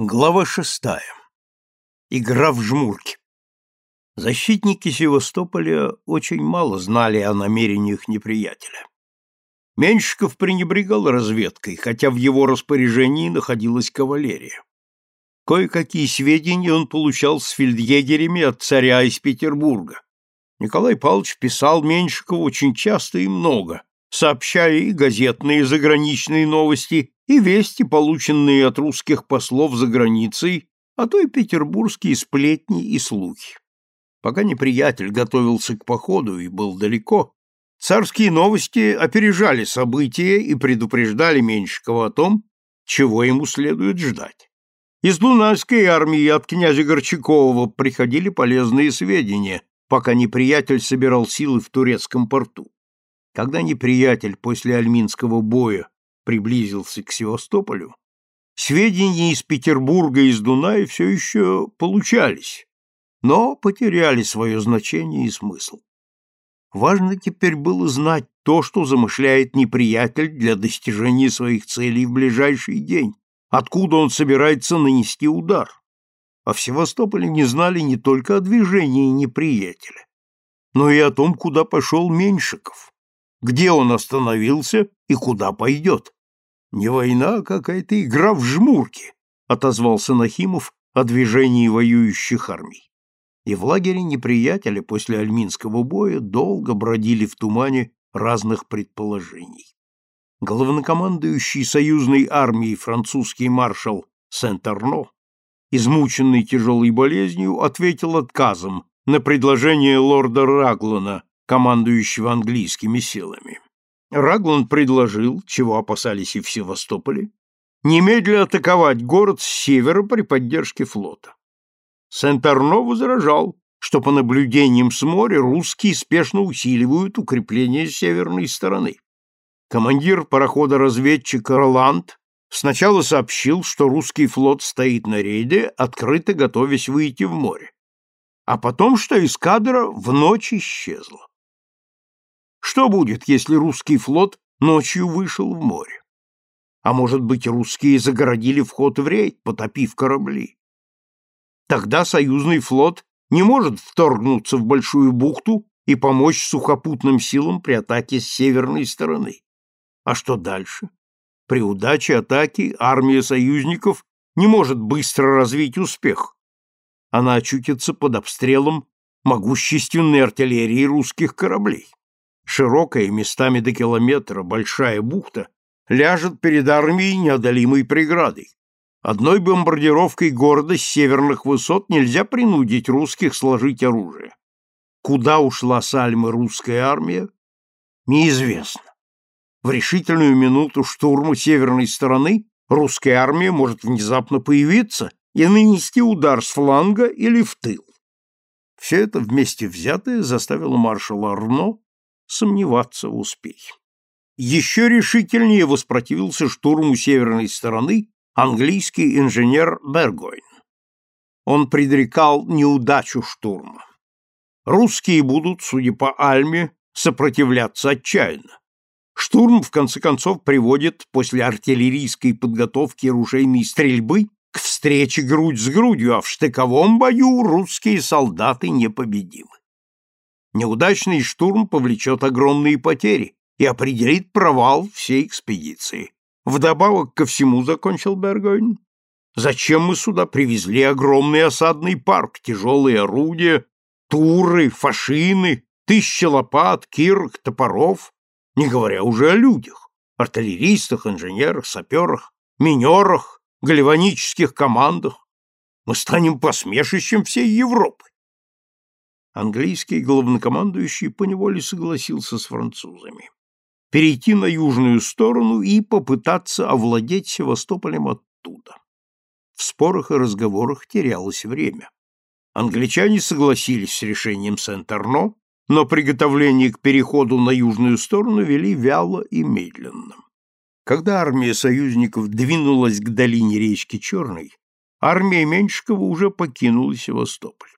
Глава шестая. Игра в жмурки. Защитники Севастополя очень мало знали о намерениях неприятеля. Меньшиков пренебрегал разведкой, хотя в его распоряжении находилась кавалерия. Кое-какие сведения он получал с фельдъегерями от царя из Петербурга. Николай Павлович писал Меньшикову очень часто и много, сообщая и газетные заграничные новости, и вести, полученные от русских послов за границей, а то и петербургские сплетни и слухи. Пока неприятель готовился к походу и был далеко, царские новости опережали события и предупреждали Меньшикова о том, чего ему следует ждать. Из Дунайской армии от князя Горчакова приходили полезные сведения, пока неприятель собирал силы в турецком порту. Когда неприятель после Альминского боя приблизился к Севастополю, сведения из Петербурга и из Дуная все еще получались, но потеряли свое значение и смысл. Важно теперь было знать то, что замышляет неприятель для достижения своих целей в ближайший день, откуда он собирается нанести удар. А в Севастополе не знали не только о движении неприятеля, но и о том, куда пошел Меньшиков, где он остановился и куда пойдет. Не война, какая-то игра в жмурки, отозвался Нахимов о движении воюющих армий. И в лагере неприятеля после Альминского боя долго бродили в тумане разных предположений. Главнокомандующий союзной армией французский маршал Сент-Арно, измученный тяжелой болезнью, ответил отказом на предложение лорда Раглана, командующего английскими силами. Раглан предложил, чего опасались и в Севастополе, немедленно атаковать город с севера при поддержке флота. Сент-Арно возражал, что по наблюдениям с моря русские спешно усиливают укрепление северной стороны. Командир парохода-разведчика Роланд сначала сообщил, что русский флот стоит на рейде, открыто готовясь выйти в море, а потом, что эскадра в ночь исчезла. Что будет, если русский флот ночью вышел в море? А может быть, русские загородили вход в рейд, потопив корабли? Тогда союзный флот не может вторгнуться в большую бухту и помочь сухопутным силам при атаке с северной стороны. А что дальше? При удаче атаки армия союзников не может быстро развить успех. Она очутится под обстрелом могущественной артиллерии русских кораблей широкая, местами до километра, большая бухта, ляжет перед армией неодолимой преградой. Одной бомбардировкой города с северных высот нельзя принудить русских сложить оружие. Куда ушла с Альмы русская армия, неизвестно. В решительную минуту штурма северной стороны русская армия может внезапно появиться и нанести удар с фланга или в тыл. Все это вместе взятое заставило маршала Арно сомневаться в успехе. Еще решительнее воспротивился штурму северной стороны английский инженер Бергойн. Он предрекал неудачу штурма. Русские будут, судя по Альме, сопротивляться отчаянно. Штурм, в конце концов, приводит после артиллерийской подготовки и ружейной стрельбы к встрече грудь с грудью, а в штыковом бою русские солдаты непобедимы. Неудачный штурм повлечет огромные потери и определит провал всей экспедиции. Вдобавок ко всему, закончил Бергойн, зачем мы сюда привезли огромный осадный парк, тяжелые орудия, туры, фашины, тысячи лопат, кирок, топоров, не говоря уже о людях, артиллеристах, инженерах, саперах, минерах, гальванических командах. Мы станем посмешищем всей Европы английский главнокомандующий поневоле согласился с французами. Перейти на южную сторону и попытаться овладеть Севастополем оттуда. В спорах и разговорах терялось время. Англичане согласились с решением Сент-Арно, но приготовление к переходу на южную сторону вели вяло и медленно. Когда армия союзников двинулась к долине речки Черной, армия Меньшикова уже покинула Севастополь.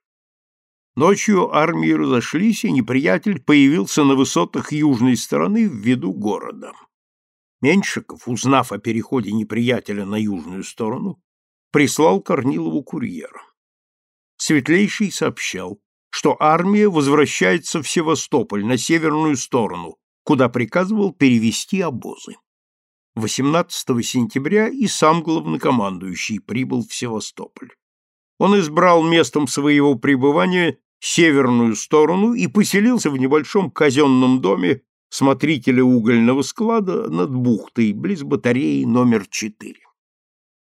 Ночью армии разошлись, и неприятель появился на высотах южной стороны в виду города. Меньшиков, узнав о переходе неприятеля на южную сторону, прислал Корнилову курьера. Светлейший сообщал, что армия возвращается в Севастополь на северную сторону, куда приказывал перевести обозы. 18 сентября и сам главнокомандующий прибыл в Севастополь. Он избрал местом своего пребывания северную сторону и поселился в небольшом казенном доме смотрителя угольного склада над бухтой, близ батареи номер 4.